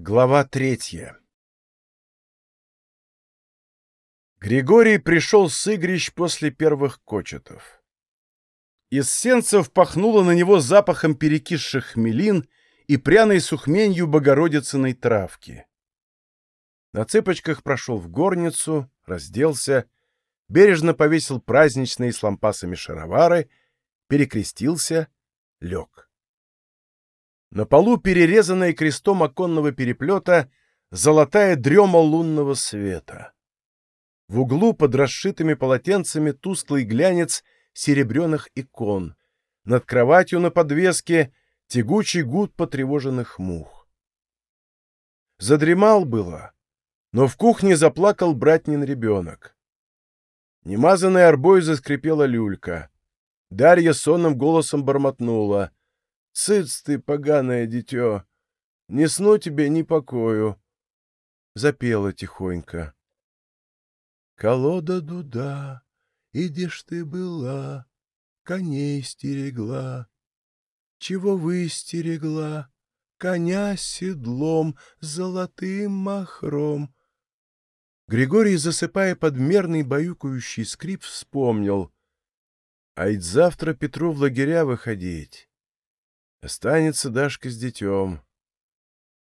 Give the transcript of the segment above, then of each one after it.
Глава третья Григорий пришел с игрищ после первых кочетов. Из сенцев пахнуло на него запахом перекисших хмелин и пряной сухменью богородицыной травки. На цыпочках прошел в горницу, разделся, бережно повесил праздничные с лампасами шаровары, перекрестился, лег. На полу, перерезанная крестом оконного переплета, золотая дрема лунного света. В углу под расшитыми полотенцами тусклый глянец серебряных икон. Над кроватью на подвеске тягучий гуд потревоженных мух. Задремал было, но в кухне заплакал братнин ребенок. Немазанной арбой заскрипела люлька. Дарья сонным голосом бормотнула — Сыц ты, поганое дитё, не сну тебе ни покою. Запела тихонько. Колода дуда, идешь ты была, коней стерегла. Чего вы стерегла? Коня с седлом, золотым махром. Григорий, засыпая под мерный баюкающий скрип, вспомнил. А ведь завтра Петру в лагеря выходить. Останется Дашка с детем.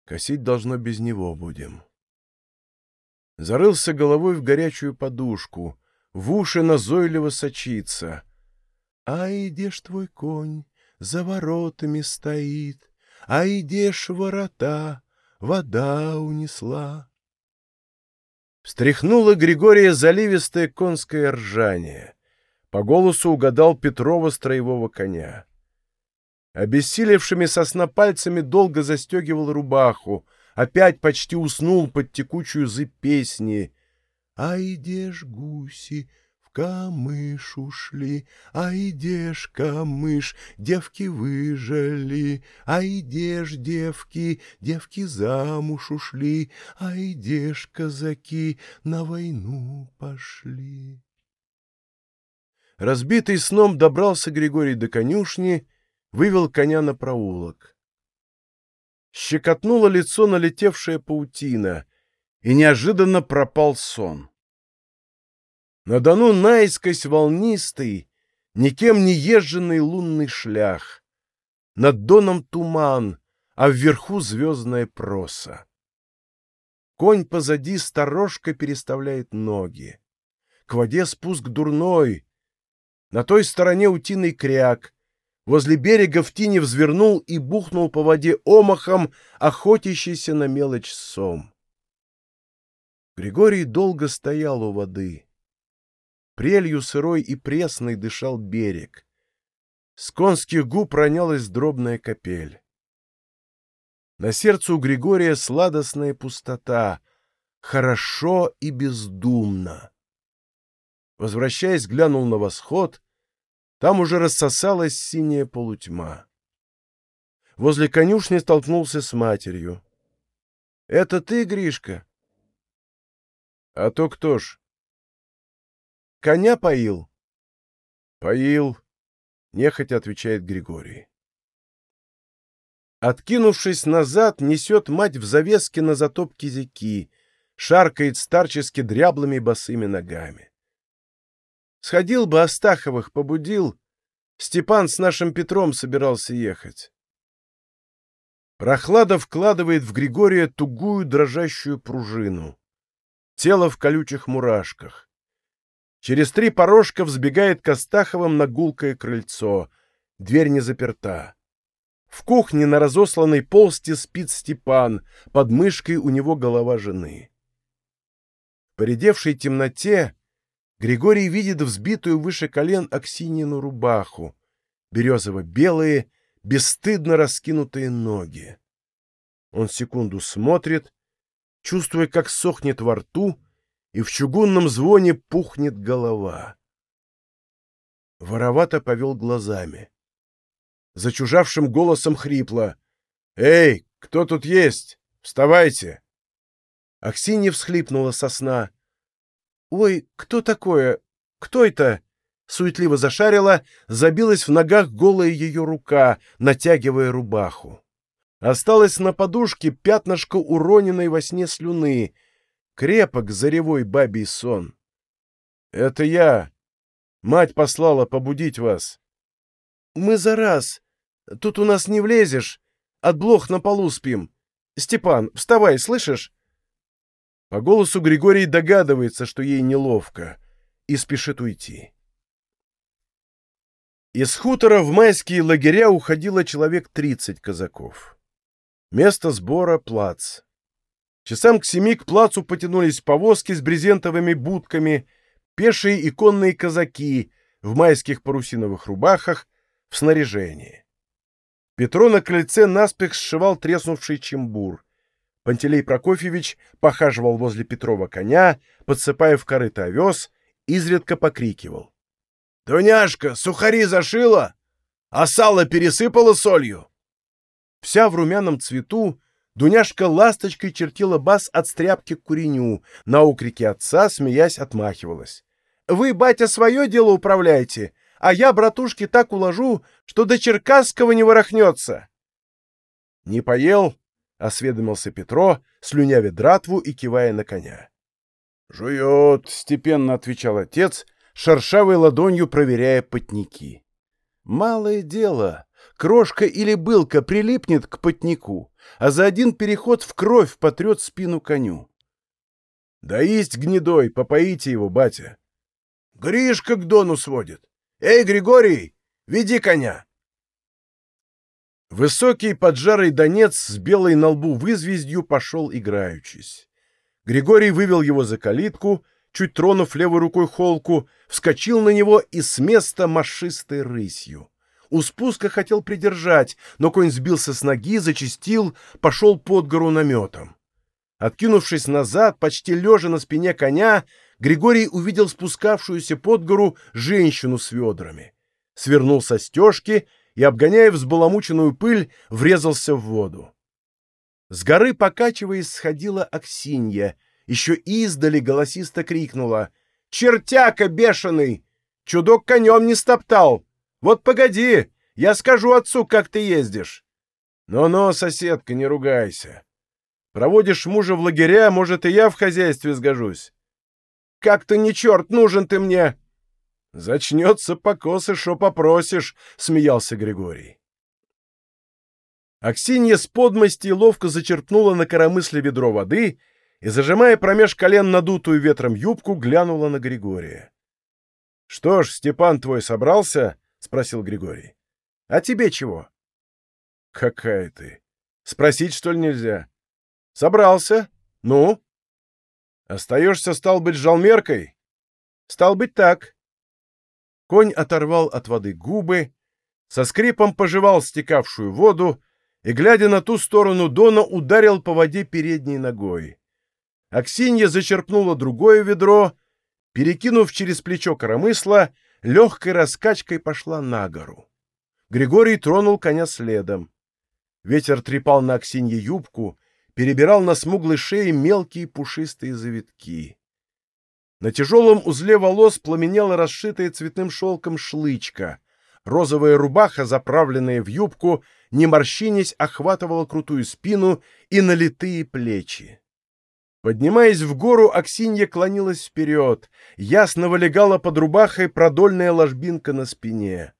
Косить должно без него будем. Зарылся головой в горячую подушку, в уши назойливо сочится. А идешь твой конь, за воротами стоит, а идешь ворота, вода унесла. Встряхнуло Григория заливистое конское ржание. По голосу угадал Петрова строевого коня. Обессилевшими сосна пальцами долго застегивал рубаху, опять почти уснул под текучую зыбь песни. «А идешь, гуси, камыш ушли, а идешь, камыш, девки выжили, а идешь, девки, девки замуж ушли, а идешь, казаки, на войну пошли». Разбитый сном добрался Григорий до конюшни вывел коня на проулок. Щекотнуло лицо налетевшая паутина, и неожиданно пропал сон. На Дону наискось волнистый, никем не езженный лунный шлях. Над доном туман, а вверху звездная проса. Конь позади сторожка переставляет ноги. К воде спуск дурной. На той стороне утиный кряк, возле берега в тине взвернул и бухнул по воде омахом, охотящийся на мелочь сом. Григорий долго стоял у воды. Прелью сырой и пресной дышал берег. С конских губ ронялась дробная капель. На сердце у Григория сладостная пустота, хорошо и бездумно. Возвращаясь, глянул на восход — там уже рассосалась синяя полутьма. Возле конюшни столкнулся с матерью. — Это ты, Гришка? — А то кто ж? — Коня поил? — Поил, — нехотя отвечает Григорий. Откинувшись назад, несет мать в завеске на затоп кизяки, шаркает старчески дряблыми босыми ногами. Сходил бы Астаховых, побудил. Степан с нашим Петром собирался ехать. Прохлада вкладывает в Григория тугую дрожащую пружину. Тело в колючих мурашках. Через три порожка взбегает к Астаховым на гулкое крыльцо. Дверь не заперта. В кухне на разосланной полсти спит Степан, под мышкой у него голова жены. В поредевшей темноте Григорий видит взбитую выше колен Аксинину рубаху, березово-белые, бесстыдно раскинутые ноги. Он секунду смотрит, чувствуя, как сохнет во рту, и в чугунном звоне пухнет голова. Воровато повел глазами. Зачужавшим голосом хрипло. «Эй, кто тут есть? Вставайте!» Аксинья всхлипнула со сна. «Ой, кто такое? Кто это?» Суетливо зашарила, забилась в ногах голая ее рука, натягивая рубаху. Осталось на подушке пятнышко уроненной во сне слюны. Крепок заревой бабий сон. «Это я. Мать послала побудить вас». «Мы за раз. Тут у нас не влезешь. От блох на полу спим. Степан, вставай, слышишь?» По голосу Григорий догадывается, что ей неловко, и спешит уйти. Из хутора в майские лагеря уходило человек тридцать казаков. Место сбора — плац. Часам к семи к плацу потянулись повозки с брезентовыми будками, пешие и конные казаки в майских парусиновых рубахах, в снаряжении. Петро на крыльце наспех сшивал треснувший чембур. Пантелей Прокофьевич похаживал возле Петрова коня, подсыпая в корыто овес, изредка покрикивал. — Дуняшка, сухари зашила? А сало пересыпала солью? Вся в румяном цвету, Дуняшка ласточкой чертила бас от стряпки к куреню, на укрике отца, смеясь, отмахивалась. «Вы, батя, свое дело управляете, а я, братушки, так уложу, что до Черкасского не ворохнется». «Не поел?» — осведомился Петро, слюнявя дратву и кивая на коня. «Жует», — степенно отвечал отец, шершавой ладонью проверяя потники. «Малое дело крошка или былка прилипнет к потнику, а за один переход в кровь потрет спину коню. Да есть гнедой, попоите его, батя. Гришка к дону сводит. Эй, Григорий, веди коня. Высокий поджарый донец с белой на лбу вызвездью пошел играючись. Григорий вывел его за калитку, чуть тронув левой рукой холку, вскочил на него и с места машистой рысью. У спуска хотел придержать, но конь сбился с ноги, зачистил, пошел под гору наметом. Откинувшись назад, почти лежа на спине коня, Григорий увидел спускавшуюся под гору женщину с ведрами. Свернул со стежки и, обгоняя взбаламученную пыль, врезался в воду. С горы, покачиваясь, сходила Аксинья. Еще издали голосисто крикнула. «Чертяка бешеный! Чудок конем не стоптал! Вот погоди, я скажу отцу, как ты ездишь. Но-но, соседка, не ругайся. Проводишь мужа в лагеря, может, и я в хозяйстве сгожусь. Как-то не черт нужен ты мне. Зачнется покосы, шо попросишь, смеялся Григорий. Аксинья с подмости ловко зачерпнула на коромысле ведро воды и, зажимая промеж колен надутую ветром юбку, глянула на Григория. — Что ж, Степан твой собрался? — спросил Григорий. — А тебе чего? — Какая ты? Спросить, что ли, нельзя? — Собрался. Ну? — Остаешься, стал быть, жалмеркой? — Стал быть, так. Конь оторвал от воды губы, со скрипом пожевал стекавшую воду и, глядя на ту сторону Дона, ударил по воде передней ногой. Аксинья зачерпнула другое ведро, перекинув через плечо коромысла, легкой раскачкой пошла на гору. Григорий тронул коня следом. Ветер трепал на Аксинье юбку, перебирал на смуглой шее мелкие пушистые завитки. На тяжелом узле волос пламенела расшитая цветным шелком шлычка. Розовая рубаха, заправленная в юбку, не морщинясь, охватывала крутую спину и налитые плечи. Поднимаясь в гору, Аксинья клонилась вперед. Ясно вылегала под рубахой продольная ложбинка на спине.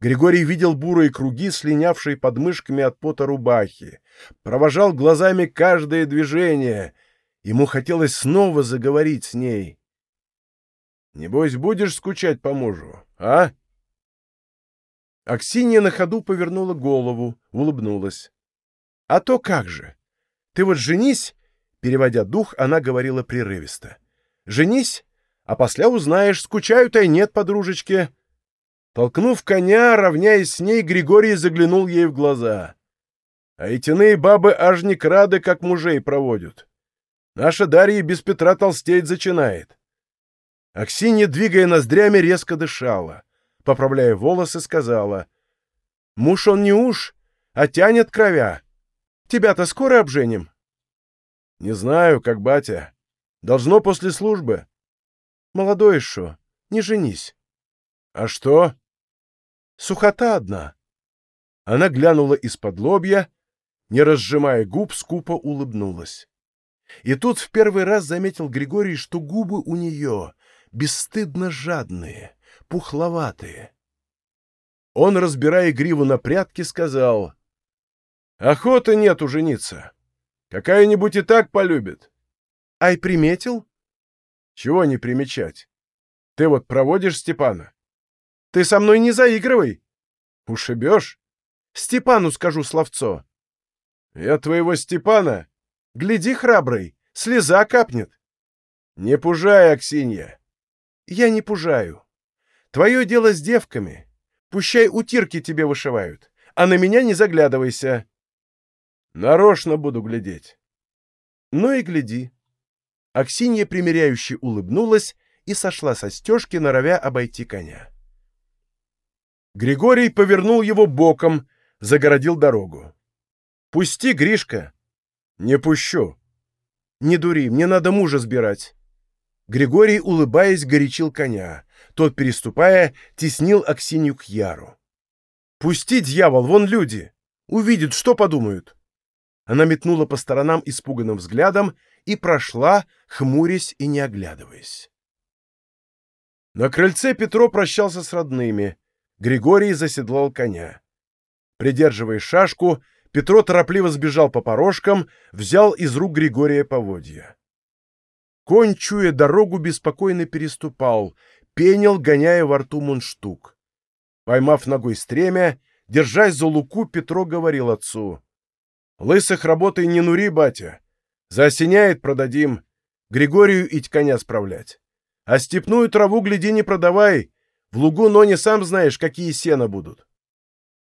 Григорий видел бурые круги, слинявшие под мышками от пота рубахи. Провожал глазами каждое движение. Ему хотелось снова заговорить с ней. «Небось, будешь скучать по мужу, а?» Аксинья на ходу повернула голову, улыбнулась. «А то как же! Ты вот женись Переводя дух, она говорила прерывисто. «Женись, а после узнаешь, скучают и нет подружечки». Толкнув коня, равняясь с ней, Григорий заглянул ей в глаза. А этиные бабы аж не крады, как мужей проводят. Наша Дарья без Петра толстеть зачинает. Аксинья, двигая ноздрями, резко дышала. Поправляя волосы, сказала. «Муж он не уж, а тянет кровя. Тебя-то скоро обженим?» Не знаю, как батя. Должно после службы. Молодой еще, не женись. А что? Сухота одна. Она глянула из-под лобья не разжимая губ, скупо улыбнулась. И тут в первый раз заметил Григорий, что губы у нее бесстыдно жадные, пухловатые. Он, разбирая гриву на прятки, сказал, «Охоты нету жениться. Какая-нибудь и так полюбит». «Ай, приметил?» «Чего не примечать? Ты вот проводишь Степана?» «Ты со мной не заигрывай!» «Ушибешь?» «Степану скажу словцо». «Я твоего Степана?» «Гляди, храбрый, слеза капнет». «Не пужай, Аксинья». «Я не пужаю. Твое дело с девками. Пущай утирки тебе вышивают, а на меня не заглядывайся. Нарочно буду глядеть. Ну и гляди. Аксинья примиряюще улыбнулась и сошла со стежки, норовя обойти коня. Григорий повернул его боком, загородил дорогу. «Пусти, Гришка!» «Не пущу!» «Не дури, мне надо мужа сбирать!» Григорий, улыбаясь, горячил коня. Тот, переступая, теснил Аксинью к Яру. «Пусти, дьявол, вон люди! Увидят, что подумают!» Она метнула по сторонам испуганным взглядом и прошла, хмурясь и не оглядываясь. На крыльце Петро прощался с родными. Григорий заседлал коня. Придерживая шашку, Петро торопливо сбежал по порожкам, взял из рук Григория поводья. Конь, дорогу, беспокойно переступал, пенил, гоняя во рту мундштук. Поймав ногой стремя, держась за луку, Петро говорил отцу. «Лысых работай не нури, батя. Заосеняет продадим. Григорию ить коня справлять. А степную траву, гляди, не продавай. В лугу, но не сам знаешь, какие сена будут».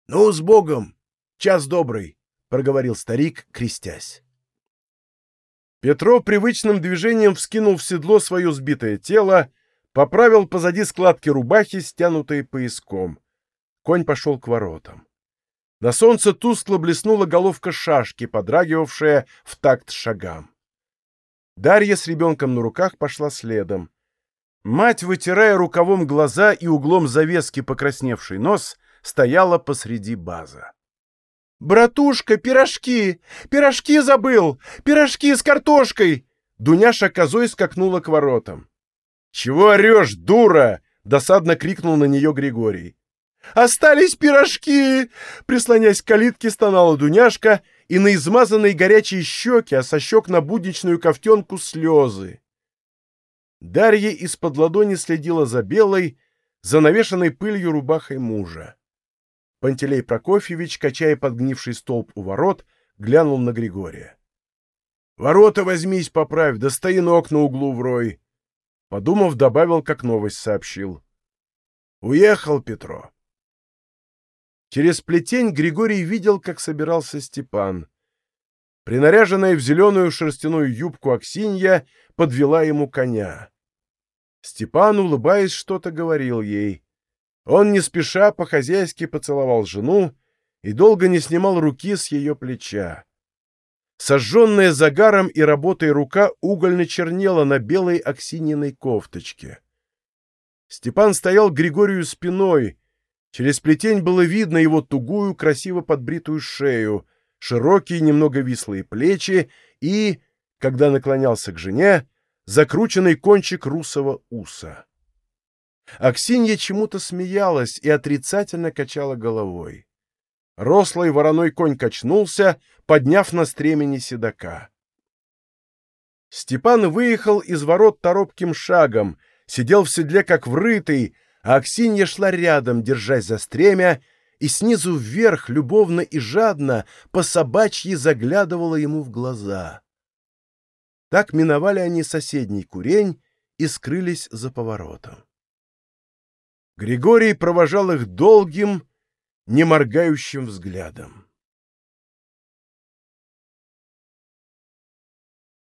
«Ну, с Богом! Час добрый!» — проговорил старик, крестясь. Петро привычным движением вскинул в седло свое сбитое тело, поправил позади складки рубахи, стянутые пояском. Конь пошел к воротам. На солнце тускло блеснула головка шашки, подрагивавшая в такт шагам. Дарья с ребенком на руках пошла следом. Мать, вытирая рукавом глаза и углом завески покрасневший нос, стояла посреди база. «Братушка, пирожки! Пирожки забыл! Пирожки с картошкой!» Дуняша козой скакнула к воротам. «Чего орешь, дура?» — досадно крикнул на нее Григорий. «Остались пирожки!» Прислонясь к калитке, стонала Дуняшка, и на измазанной горячей щеке, а со щек на будничную ковтенку слезы. Дарья из-под ладони следила за белой, за навешанной пылью рубахой мужа. Пантелей Прокофьевич, качая подгнивший столб у ворот, глянул на Григория. — Ворота возьмись, поправь, да стоянок на углу врой. Подумав, добавил, как новость сообщил. — Уехал Петро. Через плетень Григорий видел, как собирался Степан. Принаряженная в зеленую шерстяную юбку Аксинья подвела ему коня. Степан, улыбаясь, что-то говорил ей. Он не спеша по-хозяйски поцеловал жену и долго не снимал руки с ее плеча. Сожженная загаром и работой рука угольно чернела на белой оксининой кофточке. Степан стоял Григорию спиной, Через плетень было видно его тугую, красиво подбритую шею, широкие, немного вислые плечи и, когда наклонялся к жене, закрученный кончик русого уса. Аксинья чему-то смеялась и отрицательно качала головой. Рослый вороной конь качнулся, подняв на стремени седока. Степан выехал из ворот торопким шагом, сидел в седле как врытый, а Аксинья шла рядом, держась за стремя, и снизу вверх, любовно и жадно, по собачьи заглядывала ему в глаза. Так миновали они соседний курень и скрылись за поворотом. Григорий провожал их долгим, неморгающим взглядом.